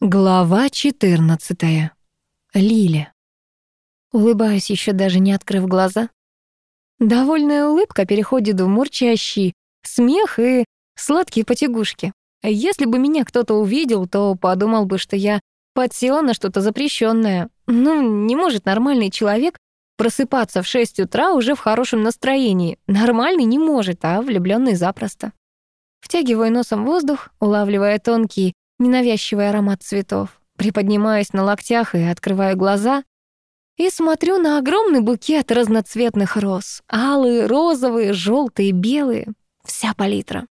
Глава 14. Лиля. Улыбаюсь, еще даже не открыв глаза. Довольная улыбка переходит в мурчащий смех и сладкие потягушки. Если бы меня кто-то увидел, то подумал бы, что я подсела на что-то запрещенное. Ну, не может нормальный человек просыпаться в 6 утра уже в хорошем настроении. Нормальный не может, а влюбленный запросто. Втягиваю носом воздух, улавливая тонкий, ненавязчивый аромат цветов. Приподнимаюсь на локтях и открываю глаза и смотрю на огромный букет разноцветных роз. Алые, розовые, желтые, белые. Вся палитра.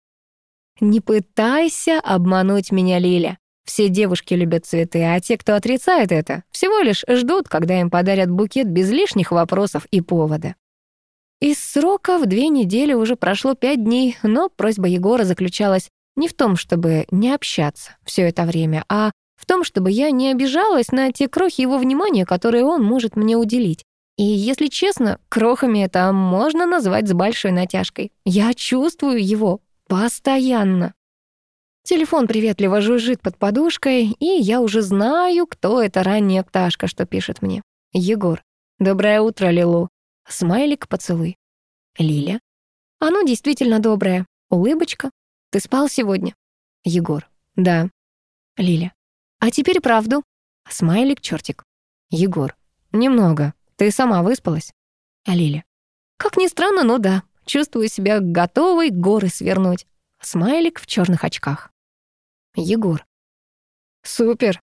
Не пытайся обмануть меня, Лиля. Все девушки любят цветы, а те, кто отрицает это, всего лишь ждут, когда им подарят букет без лишних вопросов и повода. Из срока в две недели уже прошло пять дней, но просьба Егора заключалась не в том, чтобы не общаться все это время, а в том, чтобы я не обижалась на те крохи его внимания, которые он может мне уделить. И, если честно, крохами это можно назвать с большой натяжкой. Я чувствую его постоянно. Телефон приветливо жужжит под подушкой, и я уже знаю, кто эта ранняя пташка, что пишет мне. Егор. «Доброе утро, Лилу». Смайлик, поцелуй. Лиля. Оно действительно доброе. Улыбочка, ты спал сегодня? Егор. Да. Лиля. А теперь правду. Смайлик, чертик. Егор. Немного. Ты сама выспалась? А Лиля. Как ни странно, но да. Чувствую себя готовой горы свернуть. Смайлик в черных очках. Егор. Супер.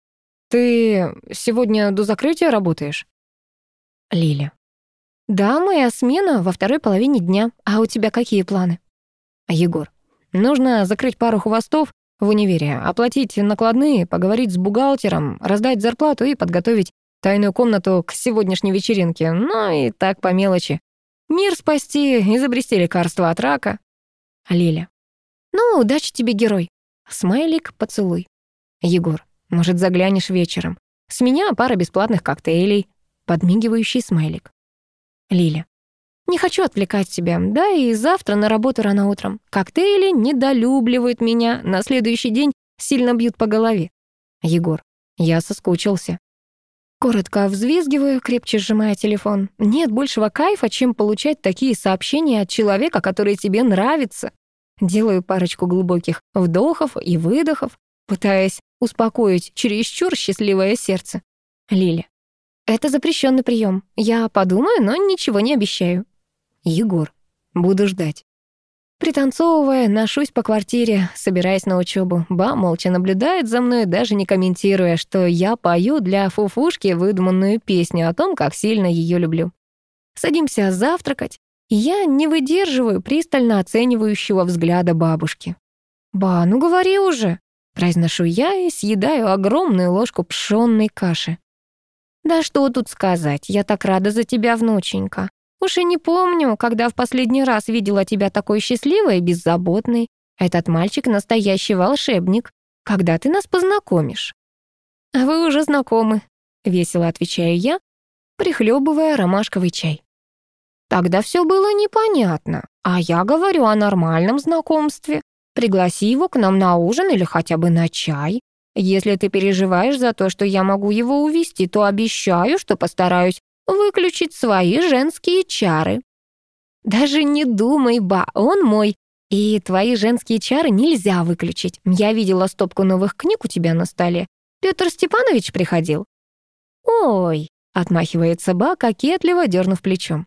Ты сегодня до закрытия работаешь? Лиля. Да, моя смена во второй половине дня. А у тебя какие планы? Егор. Нужно закрыть пару хвостов в универе, оплатить накладные, поговорить с бухгалтером, раздать зарплату и подготовить тайную комнату к сегодняшней вечеринке. Ну и так по мелочи. Мир спасти, изобрести лекарство от рака. Лиля. Ну, удачи тебе, герой. Смайлик, поцелуй. Егор. Может, заглянешь вечером. С меня пара бесплатных коктейлей. Подмигивающий смайлик. Лиля. Не хочу отвлекать себя, да и завтра на работу рано утром. Коктейли недолюбливают меня, на следующий день сильно бьют по голове. Егор, я соскучился. Коротко взвизгиваю, крепче сжимая телефон. Нет большего кайфа, чем получать такие сообщения от человека, который тебе нравится. Делаю парочку глубоких вдохов и выдохов, пытаясь успокоить чересчур счастливое сердце. Лиля. Это запрещенный прием. Я подумаю, но ничего не обещаю. Егор. Буду ждать. Пританцовывая, ношусь по квартире, собираясь на учебу. Ба молча наблюдает за мной, даже не комментируя, что я пою для фуфушки выдуманную песню о том, как сильно ее люблю. Садимся завтракать, я не выдерживаю пристально оценивающего взгляда бабушки. «Ба, ну говори уже!» Произношу я и съедаю огромную ложку пшённой каши. «Да что тут сказать, я так рада за тебя, внученька. Уж и не помню, когда в последний раз видела тебя такой счастливой и беззаботной. Этот мальчик настоящий волшебник. Когда ты нас познакомишь?» «А «Вы уже знакомы», — весело отвечаю я, прихлебывая ромашковый чай. «Тогда все было непонятно, а я говорю о нормальном знакомстве. Пригласи его к нам на ужин или хотя бы на чай. Если ты переживаешь за то, что я могу его увести, то обещаю, что постараюсь выключить свои женские чары. Даже не думай, ба, он мой. И твои женские чары нельзя выключить. Я видела стопку новых книг у тебя на столе. Петр Степанович приходил. Ой, отмахивается ба, кокетливо дернув плечом.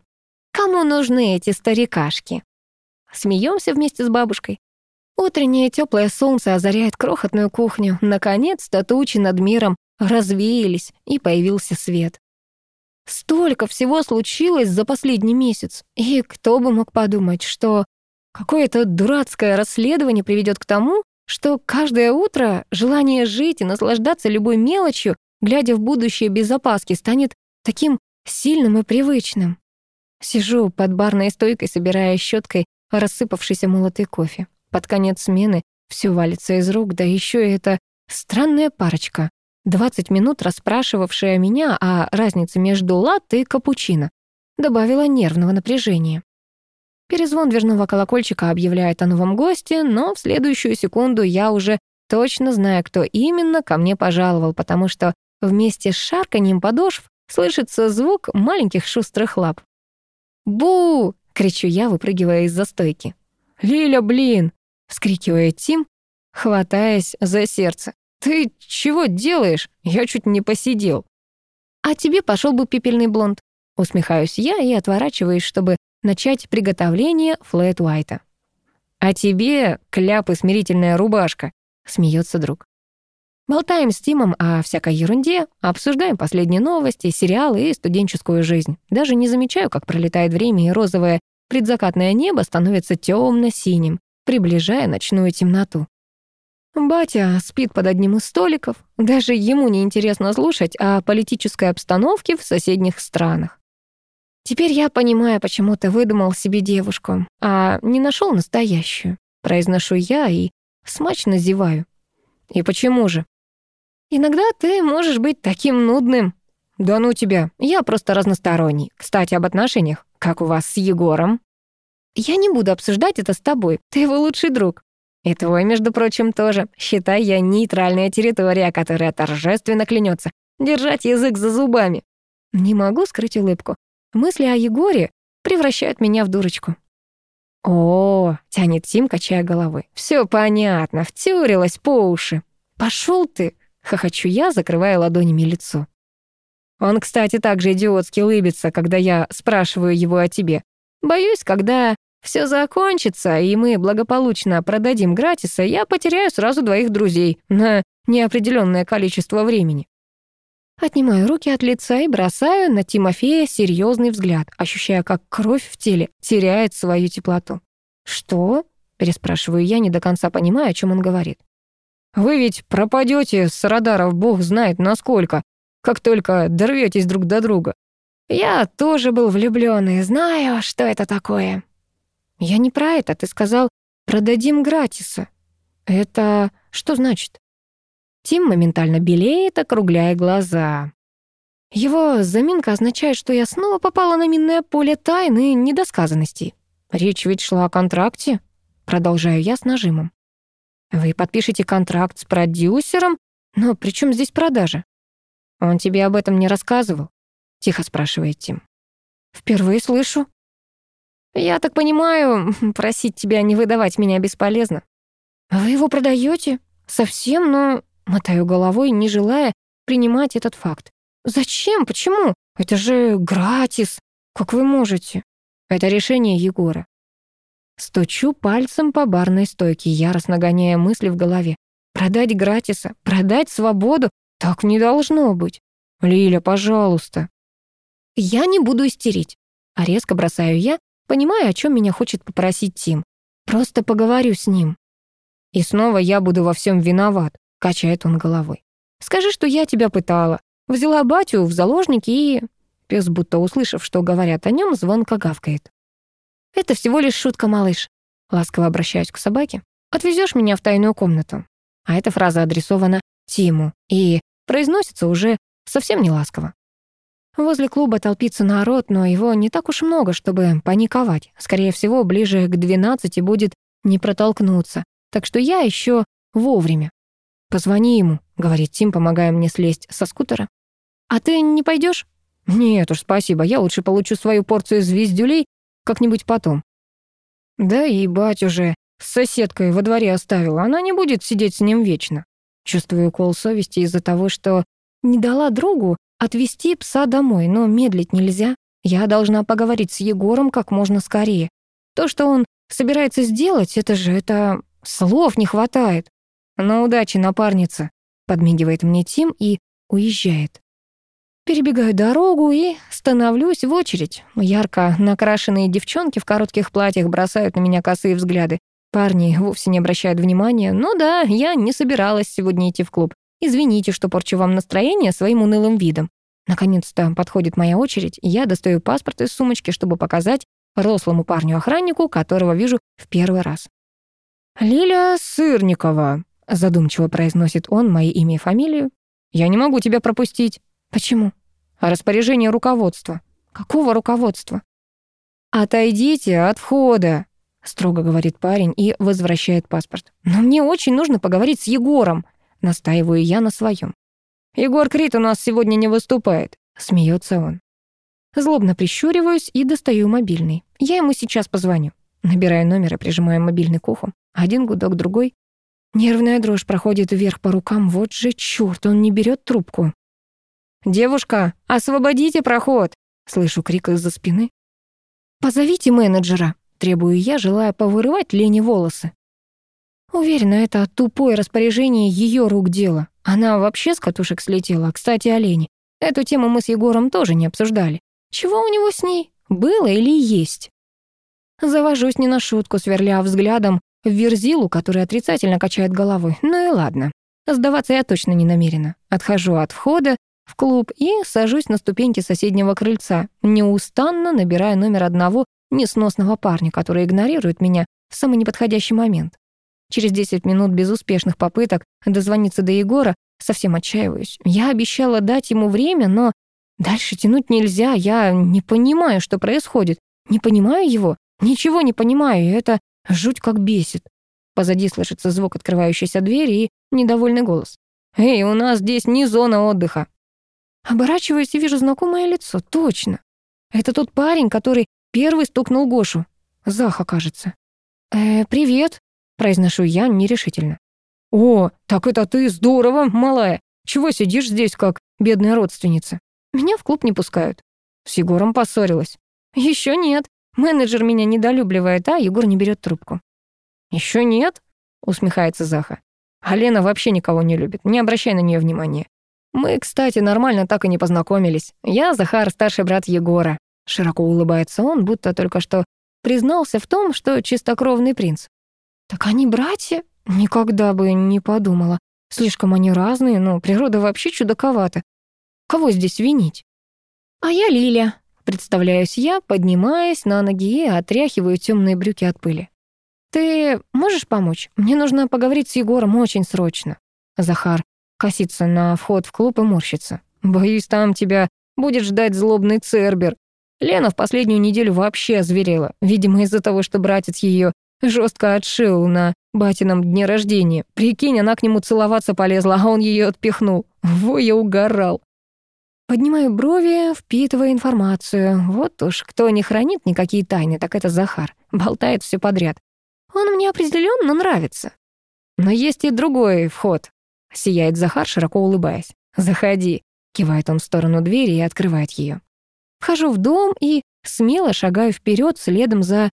Кому нужны эти старикашки? Смеемся вместе с бабушкой. Утреннее теплое солнце озаряет крохотную кухню. Наконец-то тучи над миром развеялись, и появился свет. Столько всего случилось за последний месяц. И кто бы мог подумать, что какое-то дурацкое расследование приведет к тому, что каждое утро желание жить и наслаждаться любой мелочью, глядя в будущее без опаски, станет таким сильным и привычным. Сижу под барной стойкой, собирая щеткой рассыпавшийся молотый кофе. Под конец смены все валится из рук, да еще и эта странная парочка 20 минут расспрашивавшая меня о разнице между латте и капучино, добавила нервного напряжения. Перезвон дверного колокольчика объявляет о новом госте, но в следующую секунду я уже точно знаю, кто именно ко мне пожаловал, потому что вместе с шарканьем подошв слышится звук маленьких шустрых лап. «Бу!» — кричу я, выпрыгивая из застойки. «Лиля, блин!» — вскрикивает Тим, хватаясь за сердце. «Ты чего делаешь? Я чуть не посидел». «А тебе пошел бы пепельный блонд», — усмехаюсь я и отворачиваюсь, чтобы начать приготовление флэт уайта. «А тебе кляп и смирительная рубашка», — смеется друг. Болтаем с Тимом о всякой ерунде, обсуждаем последние новости, сериалы и студенческую жизнь. Даже не замечаю, как пролетает время, и розовое предзакатное небо становится темно-синим, приближая ночную темноту. Батя спит под одним из столиков. Даже ему не интересно слушать о политической обстановке в соседних странах. Теперь я понимаю, почему ты выдумал себе девушку, а не нашел настоящую. Произношу я и смачно зеваю. И почему же? Иногда ты можешь быть таким нудным. Да ну тебя, я просто разносторонний. Кстати, об отношениях. Как у вас с Егором? Я не буду обсуждать это с тобой. Ты его лучший друг. И твой, между прочим, тоже. Считай, я нейтральная территория, которая торжественно клянется держать язык за зубами. Не могу скрыть улыбку. Мысли о Егоре превращают меня в дурочку. «О, — тянет Тим, качая головой. Все понятно, втюрилась по уши. Пошел ты!» — хохочу я, закрывая ладонями лицо. Он, кстати, также идиотски улыбится, когда я спрашиваю его о тебе. Боюсь, когда все закончится, и мы благополучно продадим Гратиса, я потеряю сразу двоих друзей на неопределенное количество времени. Отнимаю руки от лица и бросаю на Тимофея серьезный взгляд, ощущая, как кровь в теле теряет свою теплоту. «Что?» — переспрашиваю я, не до конца понимая, о чем он говорит. «Вы ведь пропадете с радаров бог знает насколько, как только дорветесь друг до друга. Я тоже был влюблён и знаю, что это такое», «Я не про это. Ты сказал, продадим гратиса». «Это что значит?» Тим моментально белеет, округляя глаза. Его заминка означает, что я снова попала на минное поле тайны недосказанностей. Речь ведь шла о контракте. Продолжаю я с нажимом. Вы подпишете контракт с продюсером, но при чем здесь продажа? Он тебе об этом не рассказывал? Тихо спрашивает Тим. Впервые слышу. «Я так понимаю, просить тебя не выдавать меня бесполезно». «Вы его продаете? Совсем, но...» Мотаю головой, не желая принимать этот факт. «Зачем? Почему? Это же гратис. Как вы можете?» Это решение Егора. Стучу пальцем по барной стойке, яростно гоняя мысли в голове. Продать гратиса, продать свободу? Так не должно быть. Лиля, пожалуйста. Я не буду истерить. А резко бросаю я, Понимаю, о чем меня хочет попросить Тим. Просто поговорю с ним. И снова я буду во всем виноват, качает он головой. Скажи, что я тебя пытала. Взяла батю в заложники и... Пес, будто услышав, что говорят о нем, звонко гавкает. «Это всего лишь шутка, малыш», — ласково обращаюсь к собаке. «Отвезешь меня в тайную комнату». А эта фраза адресована Тиму и произносится уже совсем не ласково. Возле клуба толпится народ, но его не так уж много, чтобы паниковать. Скорее всего, ближе к двенадцати будет не протолкнуться. Так что я еще вовремя. «Позвони ему», — говорит Тим, помогая мне слезть со скутера. «А ты не пойдешь? «Нет уж, спасибо. Я лучше получу свою порцию звездюлей как-нибудь потом». Да и бать уже с соседкой во дворе оставила. Она не будет сидеть с ним вечно. Чувствую укол совести из-за того, что не дала другу отвезти пса домой, но медлить нельзя. Я должна поговорить с Егором как можно скорее. То, что он собирается сделать, это же, это... Слов не хватает. Но удачи, напарница, подмигивает мне Тим и уезжает. Перебегаю дорогу и становлюсь в очередь. Ярко накрашенные девчонки в коротких платьях бросают на меня косые взгляды. Парни вовсе не обращают внимания. Ну да, я не собиралась сегодня идти в клуб. Извините, что порчу вам настроение своим унылым видом. Наконец-то подходит моя очередь, и я достаю паспорт из сумочки, чтобы показать рослому парню-охраннику, которого вижу в первый раз. «Лиля Сырникова», — задумчиво произносит он мои имя и фамилию. «Я не могу тебя пропустить». «Почему?» «Распоряжение руководства». «Какого руководства?» «Отойдите от входа», — строго говорит парень и возвращает паспорт. «Но мне очень нужно поговорить с Егором», — настаиваю я на своем. «Егор Крит у нас сегодня не выступает», — смеется он. Злобно прищуриваюсь и достаю мобильный. Я ему сейчас позвоню. Набираю номер и прижимаю мобильный к уху. Один гудок, другой. Нервная дрожь проходит вверх по рукам. Вот же чёрт, он не берет трубку. «Девушка, освободите проход!» Слышу крик из-за спины. «Позовите менеджера!» Требую я, желая повырывать Лене волосы. Уверена, это тупое распоряжение ее рук дело. Она вообще с катушек слетела. Кстати, о. Эту тему мы с Егором тоже не обсуждали. Чего у него с ней? Было или есть? Завожусь не на шутку, сверля взглядом в верзилу, который отрицательно качает головой. Ну и ладно. Сдаваться я точно не намерена. Отхожу от входа в клуб и сажусь на ступеньки соседнего крыльца, неустанно набирая номер одного несносного парня, который игнорирует меня в самый неподходящий момент. Через 10 минут безуспешных попыток дозвониться до Егора совсем отчаиваюсь. Я обещала дать ему время, но дальше тянуть нельзя. Я не понимаю, что происходит. Не понимаю его. Ничего не понимаю, и это жуть как бесит. Позади слышится звук открывающейся двери и недовольный голос. «Эй, у нас здесь не зона отдыха». Оборачиваюсь и вижу знакомое лицо. Точно. Это тот парень, который первый стукнул Гошу. Заха, кажется. «Э, привет», — произношу я нерешительно. «О, так это ты, здорово, малая. Чего сидишь здесь, как бедная родственница? Меня в клуб не пускают». С Егором поссорилась. Еще нет. Менеджер меня недолюбливает, а Егор не берет трубку. Еще нет?» — усмехается Заха. «А Лена вообще никого не любит, не обращай на нее внимания. Мы, кстати, нормально так и не познакомились. Я Захар, старший брат Егора». Широко улыбается он, будто только что признался в том, что чистокровный принц. «Так они братья?» Никогда бы не подумала. Слишком они разные, но природа вообще чудаковата. Кого здесь винить? А я Лиля, представляюсь я, поднимаясь на ноги и отряхиваю темные брюки от пыли. «Ты можешь помочь? Мне нужно поговорить с Егором очень срочно». Захар косится на вход в клуб и морщится. «Боюсь, там тебя будет ждать злобный цербер. Лена в последнюю неделю вообще озверела, видимо, из-за того, что братец ее жестко отшил на батином дне рождения. Прикинь, она к нему целоваться полезла, а он ее отпихнул. Во, я угорал. Поднимаю брови, впитывая информацию. Вот уж кто не хранит никакие тайны, так это Захар. Болтает все подряд. Он мне определенно нравится. Но есть и другой вход. Сияет Захар, широко улыбаясь. «Заходи», — кивает он в сторону двери и открывает ее. Вхожу в дом и смело шагаю вперед следом за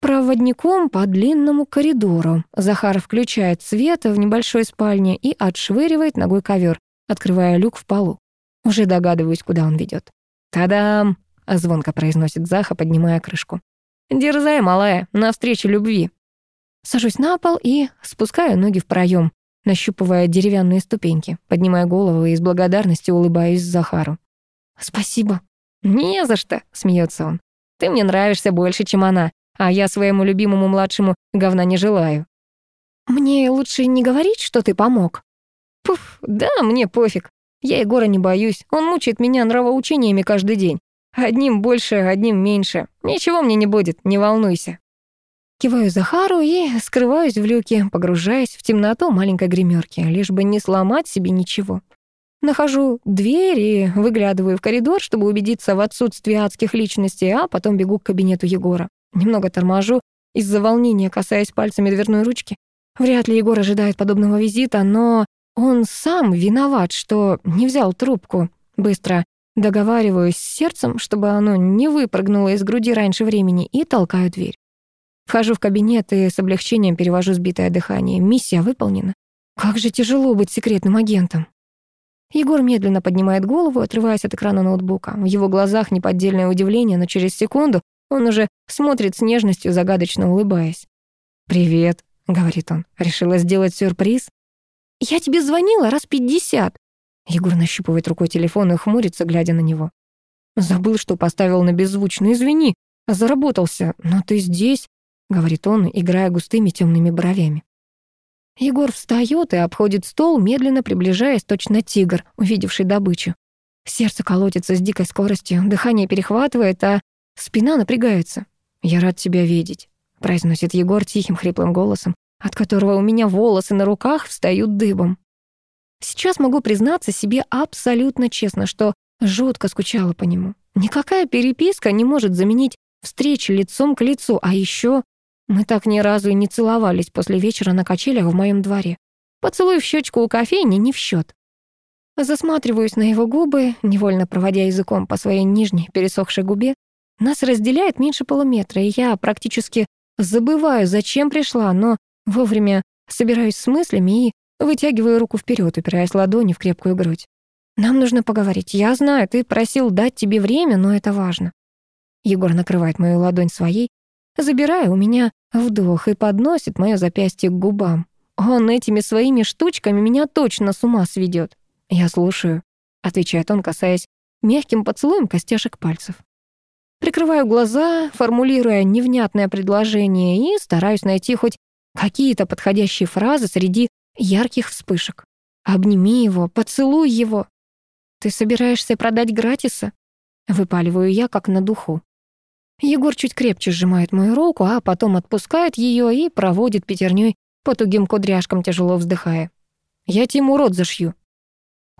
проводником по длинному коридору. Захар включает свет в небольшой спальне и отшвыривает ногой ковер, открывая люк в полу. Уже догадываюсь, куда он ведет. «Та-дам!» — звонко произносит Заха, поднимая крышку. «Дерзай, малая, навстречу любви!» Сажусь на пол и спускаю ноги в проем, нащупывая деревянные ступеньки, поднимая голову и с благодарностью улыбаюсь Захару. «Спасибо». «Не за что», — смеется он. «Ты мне нравишься больше, чем она, а я своему любимому младшему говна не желаю». «Мне лучше не говорить, что ты помог». «Пуф, да, мне пофиг. Я Егора не боюсь, он мучает меня нравоучениями каждый день. Одним больше, одним меньше. Ничего мне не будет, не волнуйся». Киваю Захару и скрываюсь в люке, погружаясь в темноту маленькой гримерки, лишь бы не сломать себе ничего. Нахожу дверь и выглядываю в коридор, чтобы убедиться в отсутствии адских личностей, а потом бегу к кабинету Егора. Немного торможу, из-за волнения касаясь пальцами дверной ручки. Вряд ли Егор ожидает подобного визита, но он сам виноват, что не взял трубку. Быстро договариваюсь с сердцем, чтобы оно не выпрыгнуло из груди раньше времени, и толкаю дверь. Вхожу в кабинет и с облегчением перевожу сбитое дыхание. Миссия выполнена. Как же тяжело быть секретным агентом. Егор медленно поднимает голову, отрываясь от экрана ноутбука. В его глазах неподдельное удивление, но через секунду он уже смотрит с нежностью, загадочно улыбаясь. «Привет», — говорит он. «Решила сделать сюрприз?» «Я тебе звонила раз пятьдесят». Егор нащупывает рукой телефон и хмурится, глядя на него. «Забыл, что поставил на беззвучно. Извини, заработался. Но ты здесь говорит он, играя густыми темными бровями. Егор встает и обходит стол, медленно приближаясь, точно тигр, увидевший добычу. Сердце колотится с дикой скоростью, дыхание перехватывает, а спина напрягается. «Я рад тебя видеть», — произносит Егор тихим хриплым голосом, от которого у меня волосы на руках встают дыбом. Сейчас могу признаться себе абсолютно честно, что жутко скучала по нему. Никакая переписка не может заменить встречи лицом к лицу, а еще мы так ни разу и не целовались после вечера на качелях в моем дворе. Поцелуй в щечку у кофейни не в счет. Засматриваюсь на его губы, невольно проводя языком по своей нижней пересохшей губе. Нас разделяет меньше полуметра, и я практически забываю, зачем пришла, но вовремя собираюсь с мыслями и вытягиваю руку вперед, упираясь ладони в крепкую грудь. «Нам нужно поговорить. Я знаю, ты просил дать тебе время, но это важно». Егор накрывает мою ладонь своей, забирая у меня вдох и подносит моё запястье к губам. Он этими своими штучками меня точно с ума сведет. «Я слушаю», — отвечает он, касаясь мягким поцелуем костяшек пальцев. Прикрываю глаза, формулируя невнятное предложение и стараюсь найти хоть какие-то подходящие фразы среди ярких вспышек. «Обними его, поцелуй его». «Ты собираешься продать гратиса?» Выпаливаю я, как на духу. Егор чуть крепче сжимает мою руку, а потом отпускает ее и проводит пятерней по тугим кудряшкам, тяжело вздыхая. «Я Тиму рот зашью».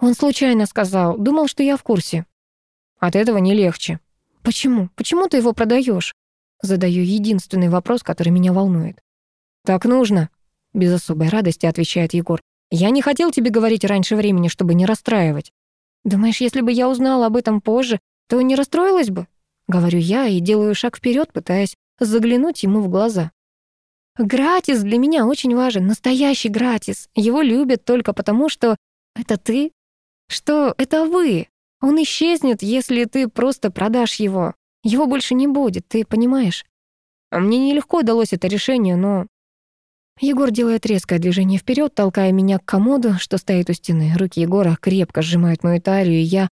Он случайно сказал, думал, что я в курсе. От этого не легче. Почему? Почему ты его продаешь? Задаю единственный вопрос, который меня волнует. Так нужно, без особой радости отвечает Егор. Я не хотел тебе говорить раньше времени, чтобы не расстраивать. Думаешь, если бы я узнала об этом позже, то не расстроилась бы? Говорю я и делаю шаг вперед, пытаясь заглянуть ему в глаза. Гратис для меня очень важен, настоящий гратис. Его любят только потому, что это ты что это вы. Он исчезнет, если ты просто продашь его. Его больше не будет, ты понимаешь? Мне нелегко удалось это решение, но... Егор делает резкое движение вперед, толкая меня к комоду, что стоит у стены. Руки Егора крепко сжимают мою талию, и я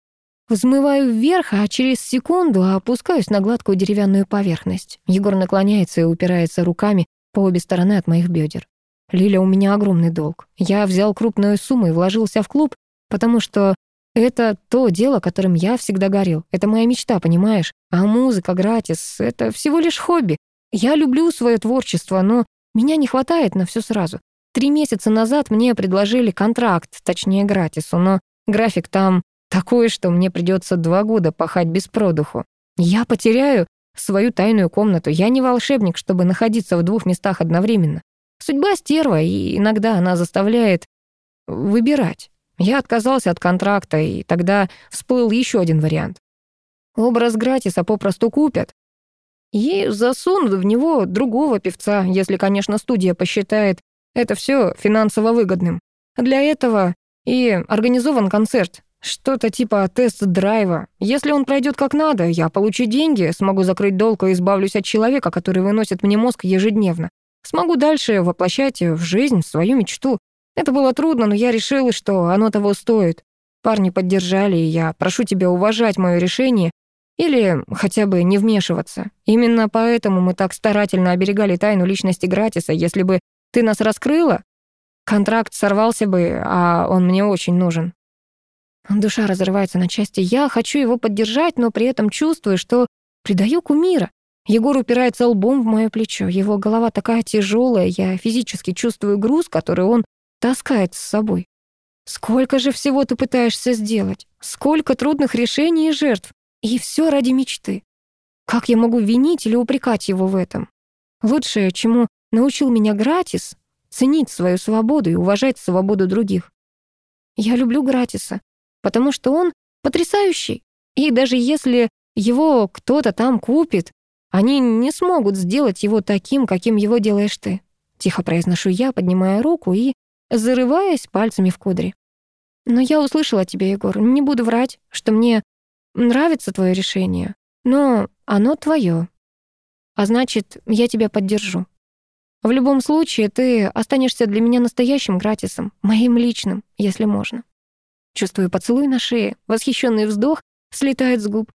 взмываю вверх, а через секунду опускаюсь на гладкую деревянную поверхность. Егор наклоняется и упирается руками по обе стороны от моих бедер. Лиля, у меня огромный долг. Я взял крупную сумму и вложился в клуб, Потому что это то дело, которым я всегда горел. Это моя мечта, понимаешь? А музыка, гратис — это всего лишь хобби. Я люблю свое творчество, но меня не хватает на все сразу. Три месяца назад мне предложили контракт, точнее, гратису, но график там такой, что мне придется два года пахать без продуху. Я потеряю свою тайную комнату. Я не волшебник, чтобы находиться в двух местах одновременно. Судьба стерва, и иногда она заставляет выбирать. Я отказался от контракта, и тогда всплыл еще один вариант. Образ Гратиса попросту купят и засунут в него другого певца, если, конечно, студия посчитает это все финансово выгодным. Для этого и организован концерт, что-то типа тест-драйва. Если он пройдет как надо, я получу деньги, смогу закрыть долг и избавлюсь от человека, который выносит мне мозг ежедневно. Смогу дальше воплощать в жизнь свою мечту. Это было трудно, но я решила, что оно того стоит. Парни поддержали, и я прошу тебя уважать мое решение или хотя бы не вмешиваться. Именно поэтому мы так старательно оберегали тайну личности Гратиса. Если бы ты нас раскрыла, контракт сорвался бы, а он мне очень нужен. Душа разрывается на части. Я хочу его поддержать, но при этом чувствую, что предаю кумира. Егор упирается лбом в мое плечо. Его голова такая тяжелая, я физически чувствую груз, который он таскает с собой. Сколько же всего ты пытаешься сделать? Сколько трудных решений и жертв? И все ради мечты. Как я могу винить или упрекать его в этом? Лучшее, чему научил меня Гратис, ценить свою свободу и уважать свободу других. Я люблю Гратиса, потому что он потрясающий. И даже если его кто-то там купит, они не смогут сделать его таким, каким его делаешь ты. Тихо произношу я, поднимая руку и зарываясь пальцами в кудри. «Но я услышала тебя, Егор. Не буду врать, что мне нравится твое решение, но оно твое. А значит, я тебя поддержу. В любом случае, ты останешься для меня настоящим гратисом, моим личным, если можно». Чувствую поцелуй на шее, восхищенный вздох слетает с губ.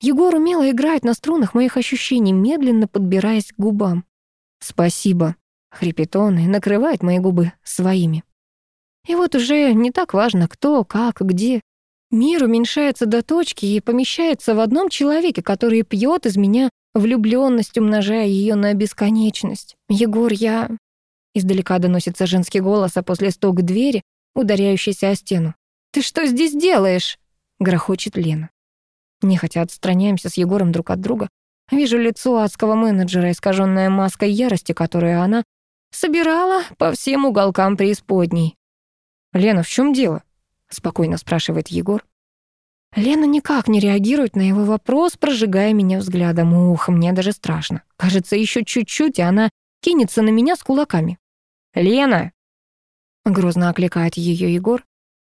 Егор умело играет на струнах моих ощущений, медленно подбираясь к губам. «Спасибо», Хрипит он и накрывает мои губы своими. И вот уже не так важно, кто, как, где. Мир уменьшается до точки и помещается в одном человеке, который пьет из меня влюбленность, умножая ее на бесконечность. «Егор, я...» Издалека доносится женский голос, а после стук двери, ударяющийся о стену. «Ты что здесь делаешь?» — грохочет Лена. Нехотя отстраняемся с Егором друг от друга. Вижу лицо адского менеджера, искаженное маской ярости, которую она собирала по всем уголкам преисподней. «Лена, в чем дело?» — спокойно спрашивает Егор. Лена никак не реагирует на его вопрос, прожигая меня взглядом. Ух, мне даже страшно. Кажется, еще чуть-чуть, и она кинется на меня с кулаками. «Лена!» — грозно окликает ее Егор.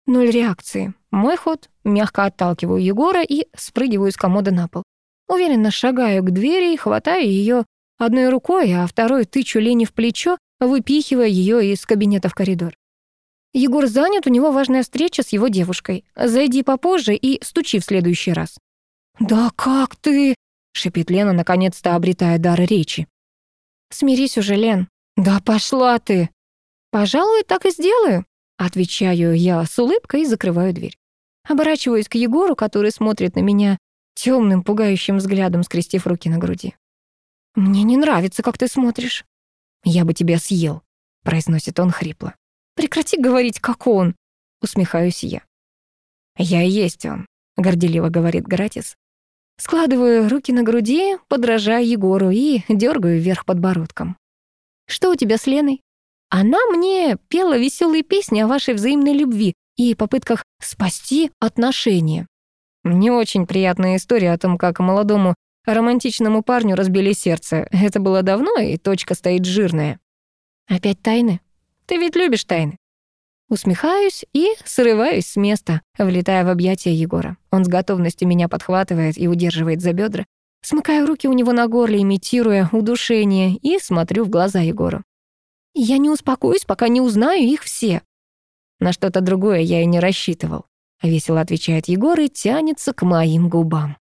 Ноль реакции. Мой ход. Мягко отталкиваю Егора и спрыгиваю с комода на пол. Уверенно шагаю к двери и хватаю ее одной рукой, а второй тычу Лене в плечо, выпихивая ее из кабинета в коридор. Егор занят, у него важная встреча с его девушкой. Зайди попозже и стучи в следующий раз. «Да как ты?» — шипит Лена, наконец-то обретая дар речи. «Смирись уже, Лен». «Да пошла ты!» «Пожалуй, так и сделаю», — отвечаю я с улыбкой и закрываю дверь. Оборачиваюсь к Егору, который смотрит на меня темным, пугающим взглядом, скрестив руки на груди. «Мне не нравится, как ты смотришь». «Я бы тебя съел», — произносит он хрипло. Прекрати говорить, как он, усмехаюсь я. Я и есть он, горделиво говорит Гратис. Складываю руки на груди, подражая Егору и дергаю вверх подбородком. Что у тебя с Леной? Она мне пела веселые песни о вашей взаимной любви и попытках спасти отношения. Мне очень приятная история о том, как молодому романтичному парню разбили сердце. Это было давно, и точка стоит жирная. Опять тайны? Ты ведь любишь тайны. Усмехаюсь и срываюсь с места, влетая в объятия Егора. Он с готовностью меня подхватывает и удерживает за бедра. Смыкаю руки у него на горле, имитируя удушение, и смотрю в глаза Егору. Я не успокоюсь, пока не узнаю их все. На что-то другое я и не рассчитывал. Весело отвечает Егор и тянется к моим губам.